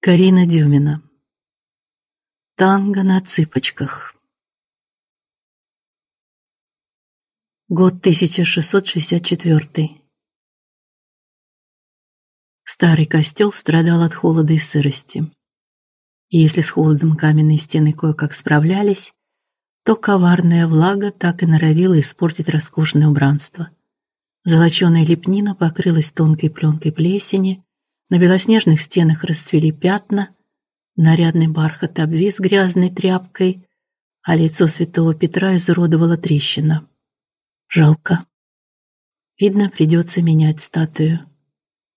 Карина Дюмина. Танго на цыпочках. Год 1664. Старый костел страдал от холода и сырости. И если с холодом каменные стены кое-как справлялись, то коварная влага так и норовила испортить роскошное убранство. Золоченая лепнина покрылась тонкой пленкой плесени, на белоснежных стенах расцвели пятна, нарядный бархат обвис грязной тряпкой, а лицо святого Петра изуродовала трещина. Жалко. Видно, придется менять статую.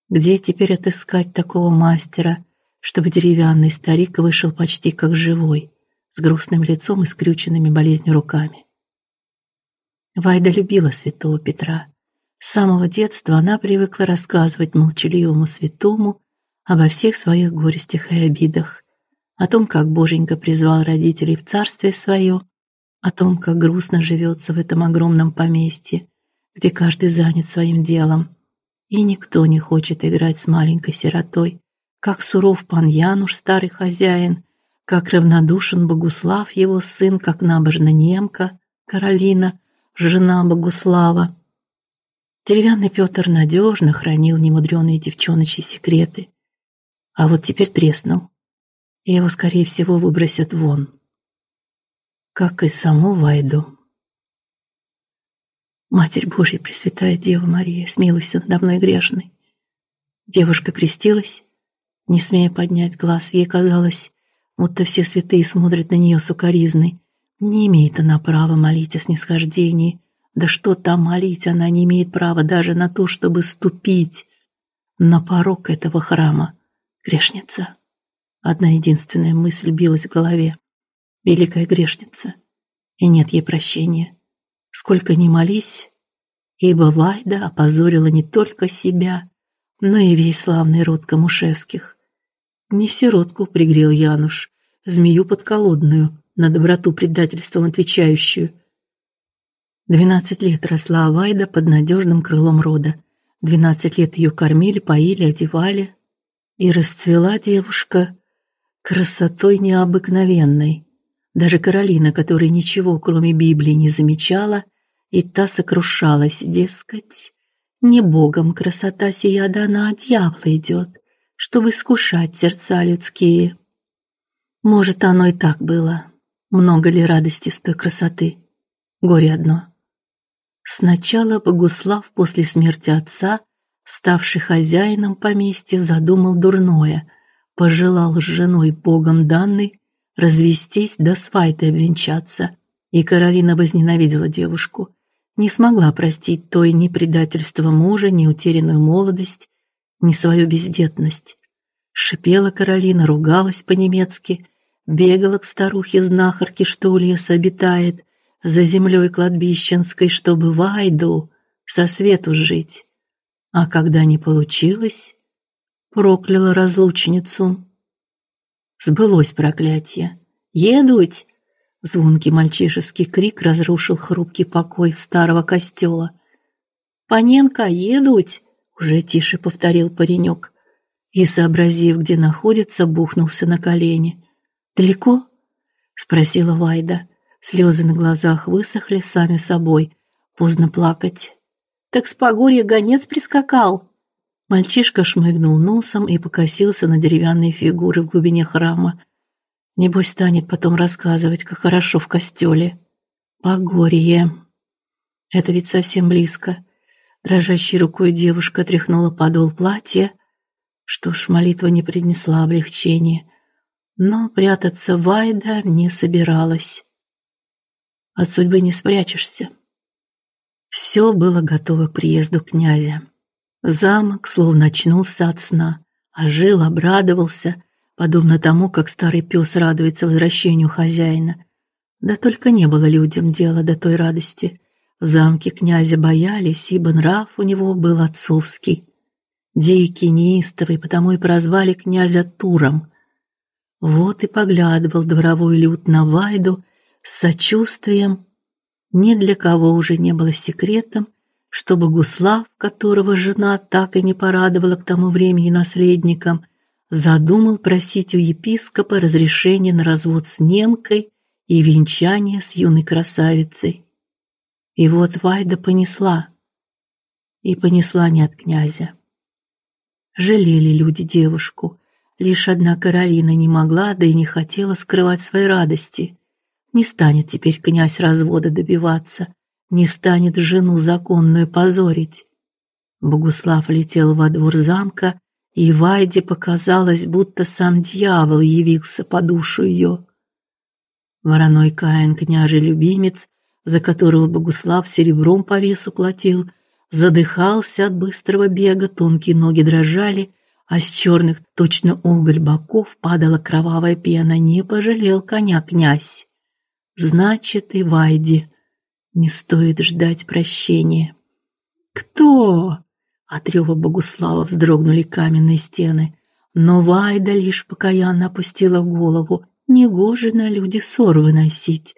Где теперь отыскать такого мастера, чтобы деревянный старик вышел почти как живой, с грустным лицом и скрюченными болезнью руками? Вайда любила святого Петра с самого детства она привыкла рассказывать молчаливому святому обо всех своих горестях и обидах, о том, как Боженька призвал родителей в царствие свое, о том, как грустно живется в этом огромном поместье, где каждый занят своим делом, и никто не хочет играть с маленькой сиротой, как суров пан Януш, старый хозяин, как равнодушен Богуслав, его сын, как набожна немка Каролина, жена Богуслава. Деревянный Петр надежно хранил немудреные девчоночьи секреты. А вот теперь треснул. И его, скорее всего, выбросят вон. Как и саму Вайду. Матерь Божья, Пресвятая Дева Мария, смилуйся надо мной грешной. Девушка крестилась, не смея поднять глаз. Ей казалось, будто все святые смотрят на нее сукоризной. Не имеет она права молить о снисхождении, да что там молить, она не имеет права даже на то, чтобы ступить на порог этого храма. Грешница. Одна единственная мысль билась в голове. Великая грешница. И нет ей прощения. Сколько ни молись, ибо Вайда опозорила не только себя, но и весь славный род Камушевских. Не сиротку пригрел Януш, змею подколодную, на доброту предательством отвечающую, Двенадцать лет росла Авайда под надежным крылом рода. Двенадцать лет ее кормили, поили, одевали. И расцвела девушка красотой необыкновенной. Даже Каролина, которая ничего, кроме Библии, не замечала, и та сокрушалась, дескать, не Богом красота сия дана, а дьявол идет, чтобы искушать сердца людские. Может, оно и так было. Много ли радости с той красоты? Горе одно. Сначала Богуслав после смерти отца, ставший хозяином поместья, задумал дурное, пожелал с женой богом данной развестись да свайтой обвенчаться, и Каролина возненавидела девушку, не смогла простить той ни предательство мужа, ни утерянную молодость, ни свою бездетность. Шипела Каролина, ругалась по-немецки, бегала к старухе-знахарке, что у леса обитает, за землей кладбищенской, чтобы в Айду со свету жить. А когда не получилось, прокляла разлучницу. Сбылось проклятие. «Едуть!» Звонкий мальчишеский крик разрушил хрупкий покой старого костела. «Паненка, едуть!» Уже тише повторил паренек. И, сообразив, где находится, бухнулся на колени. «Далеко?» Спросила Вайда. Слезы на глазах высохли сами собой. Поздно плакать. Так с Погорья гонец прискакал. Мальчишка шмыгнул носом и покосился на деревянные фигуры в глубине храма. Небось станет потом рассказывать, как хорошо в костеле. Погорье. Это ведь совсем близко. Дрожащей рукой девушка тряхнула подол платья. Что ж, молитва не принесла облегчения. Но прятаться Вайда не собиралась. От судьбы не спрячешься. Все было готово к приезду князя. Замок словно очнулся от сна, ожил, обрадовался, подобно тому, как старый пес радуется возвращению хозяина. Да только не было людям дела до той радости. В замке князя боялись, ибо нрав у него был отцовский. Дикий, неистовый, потому и прозвали князя Туром. Вот и поглядывал дворовой люд на Вайду с сочувствием. Ни для кого уже не было секретом, что Богуслав, которого жена так и не порадовала к тому времени наследником, задумал просить у епископа разрешения на развод с немкой и венчание с юной красавицей. И вот Вайда понесла. И понесла не от князя. Жалели люди девушку. Лишь одна Каролина не могла, да и не хотела скрывать своей радости. Не станет теперь князь развода добиваться, не станет жену законную позорить. Богуслав летел во двор замка, и Вайде показалось, будто сам дьявол явился по душу ее. Вороной Каин, княжий любимец, за которого Богуслав серебром по весу платил, задыхался от быстрого бега, тонкие ноги дрожали, а с черных, точно уголь боков падала кровавая пена. Не пожалел коня князь. Значит, и Вайде не стоит ждать прощения. Кто? От рева Богуслава вздрогнули каменные стены, но Вайда лишь покаянно опустила голову. Негоже на люди ссор выносить,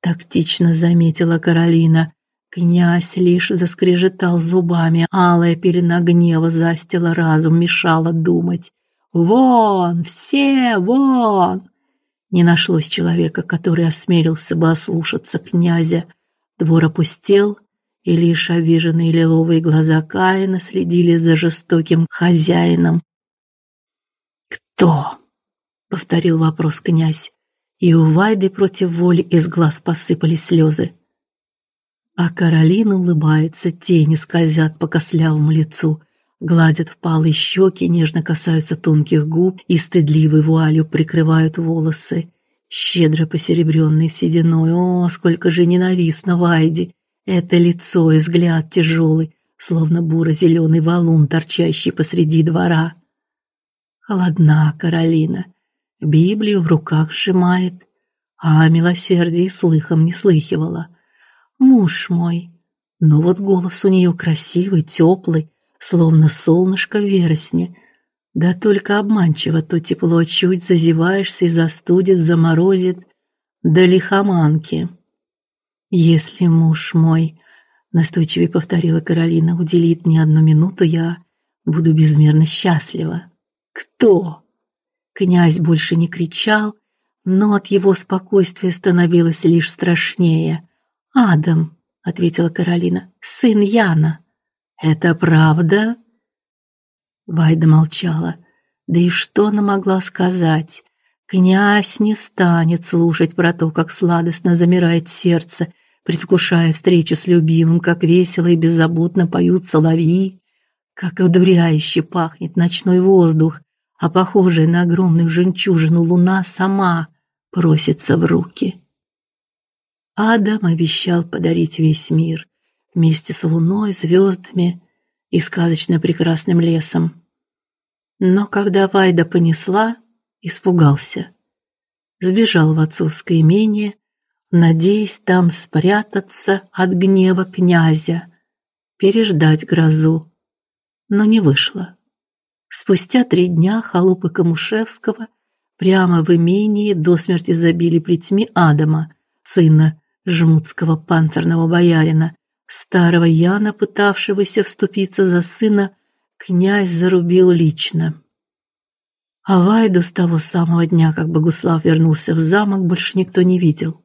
тактично заметила Каролина. Князь лишь заскрежетал зубами, алая пелена гнева застила разум, мешала думать. «Вон! Все вон!» Не нашлось человека, который осмелился бы ослушаться князя. Двор опустел, и лишь обиженные лиловые глаза Каина следили за жестоким хозяином. «Кто?» — повторил вопрос князь, и у Вайды против воли из глаз посыпались слезы. А Каролина улыбается, тени скользят по кослявому лицу, гладят впалые щеки, нежно касаются тонких губ и стыдливой вуалью прикрывают волосы, щедро посеребренные сединой. О, сколько же ненавистно Вайде! Это лицо и взгляд тяжелый, словно буро-зеленый валун, торчащий посреди двора. Холодна Каролина, Библию в руках сжимает, а о милосердии слыхом не слыхивала. Муж мой, но вот голос у нее красивый, теплый, словно солнышко в вересне. Да только обманчиво то тепло чуть зазеваешься и застудит, заморозит до лихоманки. Если муж мой, настойчиво повторила Каролина, уделит мне одну минуту, я буду безмерно счастлива. Кто? Князь больше не кричал, но от его спокойствия становилось лишь страшнее. Адам, ответила Каролина. Сын Яна. Это правда? Вайда молчала. Да и что она могла сказать? Князь не станет слушать про то, как сладостно замирает сердце, предвкушая встречу с любимым, как весело и беззаботно поют соловьи, как одуряюще пахнет ночной воздух, а похожая на огромную жемчужину луна сама просится в руки. Адам обещал подарить весь мир вместе с луной, звездами и сказочно прекрасным лесом. Но когда Вайда понесла, испугался. Сбежал в отцовское имение, надеясь там спрятаться от гнева князя, переждать грозу. Но не вышло. Спустя три дня холопы Камушевского прямо в имении до смерти забили плетьми Адама, сына жмутского панцирного боярина, старого Яна, пытавшегося вступиться за сына князь зарубил лично. А Вайду с того самого дня, как Богуслав вернулся в замок, больше никто не видел.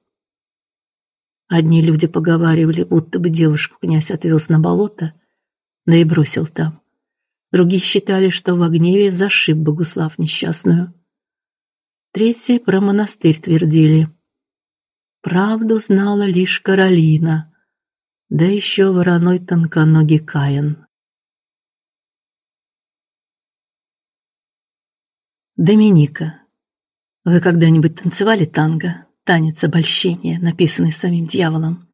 Одни люди поговаривали, будто бы девушку князь отвез на болото, да и бросил там. Другие считали, что в гневе зашиб Богуслав несчастную. Третьи про монастырь твердили. Правду знала лишь Каролина, да еще вороной тонконогий Каин. Доминика. Вы когда-нибудь танцевали танго? Танец обольщения, написанный самим дьяволом.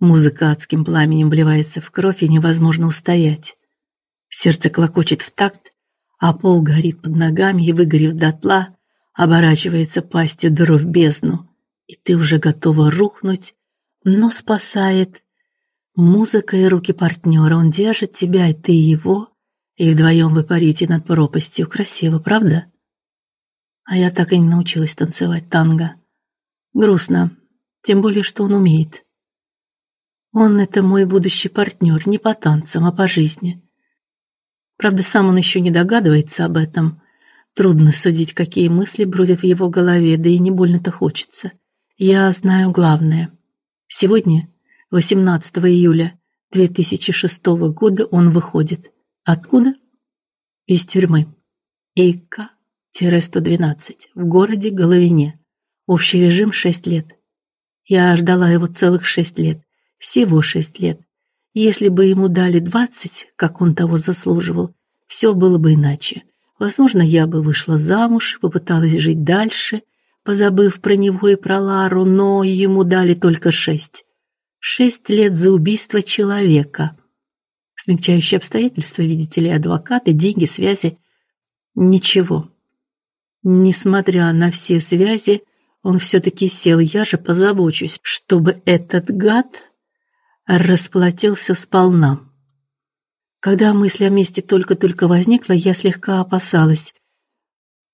Музыка адским пламенем вливается в кровь, и невозможно устоять. Сердце клокочет в такт, а пол горит под ногами и, выгорев дотла, оборачивается пастью дыру в бездну, и ты уже готова рухнуть, но спасает музыка и руки партнера. Он держит тебя, и ты его, и вдвоем вы парите над пропастью. Красиво, правда? А я так и не научилась танцевать танго. Грустно, тем более, что он умеет. Он это мой будущий партнер, не по танцам, а по жизни. Правда, сам он еще не догадывается об этом. Трудно судить, какие мысли бродят в его голове, да и не больно-то хочется. Я знаю главное. Сегодня, 18 июля 2006 года, он выходит. Откуда? Из тюрьмы. ИК-112 в городе Головине. Общий режим 6 лет. Я ждала его целых 6 лет. Всего 6 лет. Если бы ему дали 20, как он того заслуживал, все было бы иначе. Возможно, я бы вышла замуж, попыталась жить дальше, позабыв про него и про Лару, но ему дали только шесть. Шесть лет за убийство человека. Смягчающие обстоятельства, видите ли, адвокаты, деньги, связи. Ничего. Несмотря на все связи, он все-таки сел. Я же позабочусь, чтобы этот гад расплатился сполна. Когда мысль о мести только-только возникла, я слегка опасалась,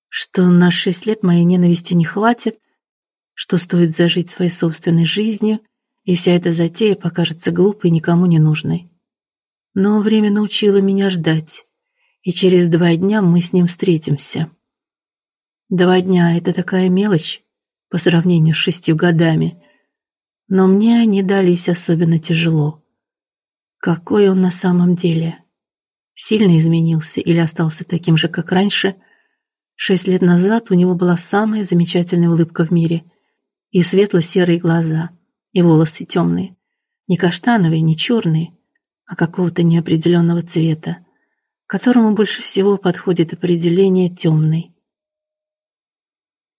что на шесть лет моей ненависти не хватит, что стоит зажить своей собственной жизнью, и вся эта затея покажется глупой и никому не нужной. Но время научило меня ждать, и через два дня мы с ним встретимся. Два дня — это такая мелочь по сравнению с шестью годами, но мне они дались особенно тяжело. Какой он на самом деле? сильно изменился или остался таким же, как раньше. Шесть лет назад у него была самая замечательная улыбка в мире, и светло-серые глаза, и волосы темные, не каштановые, не черные, а какого-то неопределенного цвета, которому больше всего подходит определение темный.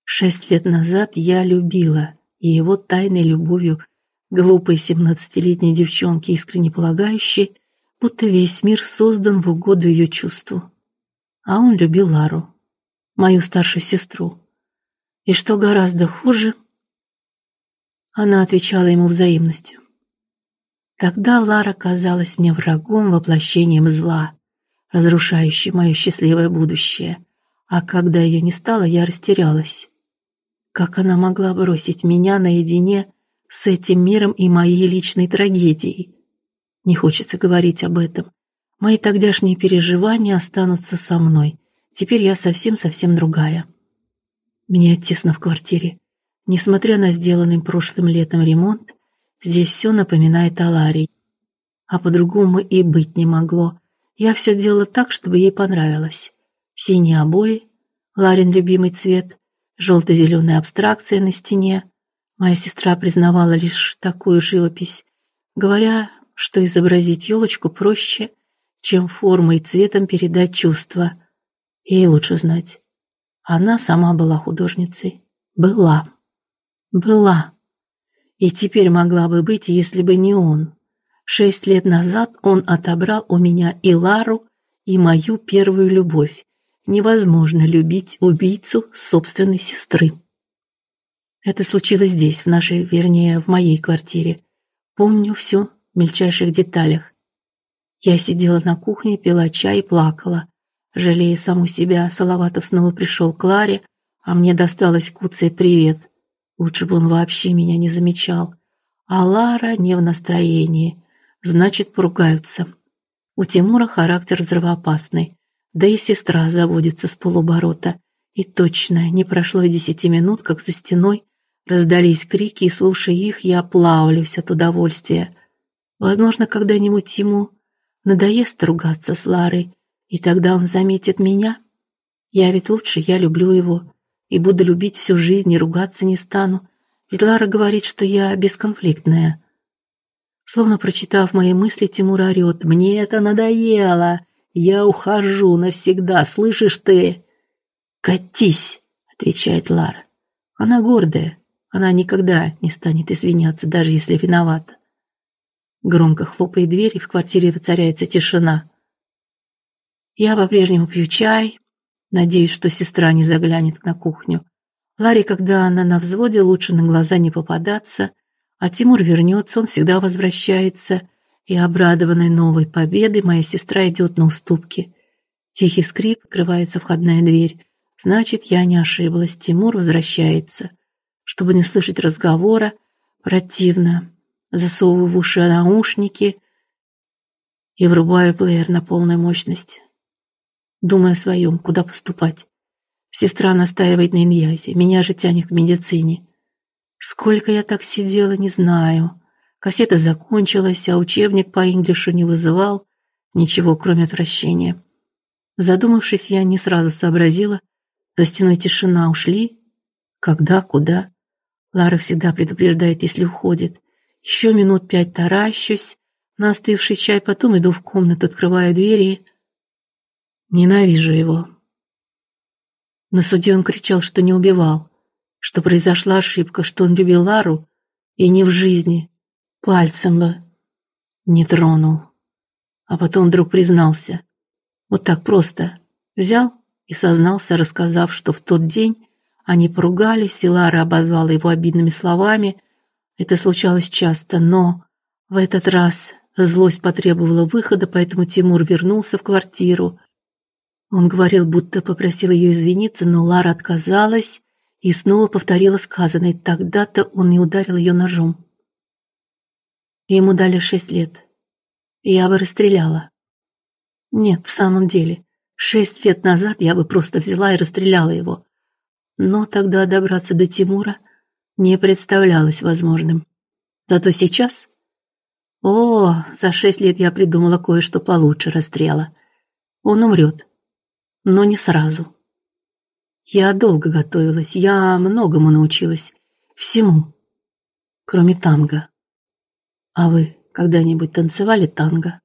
Шесть лет назад я любила, и его тайной любовью глупой семнадцатилетней девчонки, искренне полагающей, будто весь мир создан в угоду ее чувству. А он любил Лару, мою старшую сестру. И что гораздо хуже, она отвечала ему взаимностью. Тогда Лара казалась мне врагом, воплощением зла, разрушающим мое счастливое будущее. А когда ее не стало, я растерялась. Как она могла бросить меня наедине с этим миром и моей личной трагедией? Не хочется говорить об этом. Мои тогдашние переживания останутся со мной. Теперь я совсем-совсем другая. Мне тесно в квартире. Несмотря на сделанный прошлым летом ремонт, здесь все напоминает о Ларе. А по-другому и быть не могло. Я все делала так, чтобы ей понравилось. Синие обои, Ларин любимый цвет, желто-зеленая абстракция на стене. Моя сестра признавала лишь такую живопись, говоря, что изобразить елочку проще, чем формой и цветом передать чувства. Ей лучше знать. Она сама была художницей. Была. Была. И теперь могла бы быть, если бы не он. Шесть лет назад он отобрал у меня и Лару, и мою первую любовь. Невозможно любить убийцу собственной сестры. Это случилось здесь, в нашей, вернее, в моей квартире. Помню все в мельчайших деталях. Я сидела на кухне, пила чай и плакала. Жалея саму себя, Салаватов снова пришел к Ларе, а мне досталось куцый привет. Лучше бы он вообще меня не замечал. А Лара не в настроении. Значит, поругаются. У Тимура характер взрывоопасный. Да и сестра заводится с полуборота. И точно, не прошло и десяти минут, как за стеной раздались крики, и, слушая их, я плавлюсь от удовольствия. Возможно, когда-нибудь ему надоест ругаться с Ларой, и тогда он заметит меня. Я ведь лучше, я люблю его и буду любить всю жизнь и ругаться не стану. Ведь Лара говорит, что я бесконфликтная. Словно прочитав мои мысли, Тимур орёт: "Мне это надоело. Я ухожу навсегда, слышишь ты?" "Катись", отвечает Лара. Она гордая. Она никогда не станет извиняться, даже если виновата. Громко хлопает дверь, и в квартире воцаряется тишина. Я по-прежнему пью чай, надеюсь, что сестра не заглянет на кухню. Ларе, когда она на взводе, лучше на глаза не попадаться, а Тимур вернется, он всегда возвращается, и обрадованной новой победой моя сестра идет на уступки. Тихий скрип, открывается входная дверь. Значит, я не ошиблась, Тимур возвращается. Чтобы не слышать разговора, противно засовываю в уши наушники и врубаю плеер на полной мощности. Думаю о своем, куда поступать. Сестра настаивает на иньязе, меня же тянет к медицине. Сколько я так сидела, не знаю. Кассета закончилась, а учебник по инглишу не вызывал ничего, кроме отвращения. Задумавшись, я не сразу сообразила. За стеной тишина. Ушли? Когда? Куда? Лара всегда предупреждает, если уходит. Еще минут пять таращусь на остывший чай, потом иду в комнату, открываю двери. Ненавижу его. На суде он кричал, что не убивал что произошла ошибка, что он любил Лару и не в жизни, пальцем бы не тронул. А потом вдруг признался. Вот так просто взял и сознался, рассказав, что в тот день они поругались, и Лара обозвала его обидными словами. Это случалось часто, но в этот раз злость потребовала выхода, поэтому Тимур вернулся в квартиру. Он говорил, будто попросил ее извиниться, но Лара отказалась и снова повторила сказанное. Тогда-то он и ударил ее ножом. Ему дали шесть лет. Я бы расстреляла. Нет, в самом деле, шесть лет назад я бы просто взяла и расстреляла его. Но тогда добраться до Тимура не представлялось возможным. Зато сейчас... О, за шесть лет я придумала кое-что получше расстрела. Он умрет, но не сразу. Я долго готовилась, я многому научилась, всему, кроме танго. А вы когда-нибудь танцевали танго?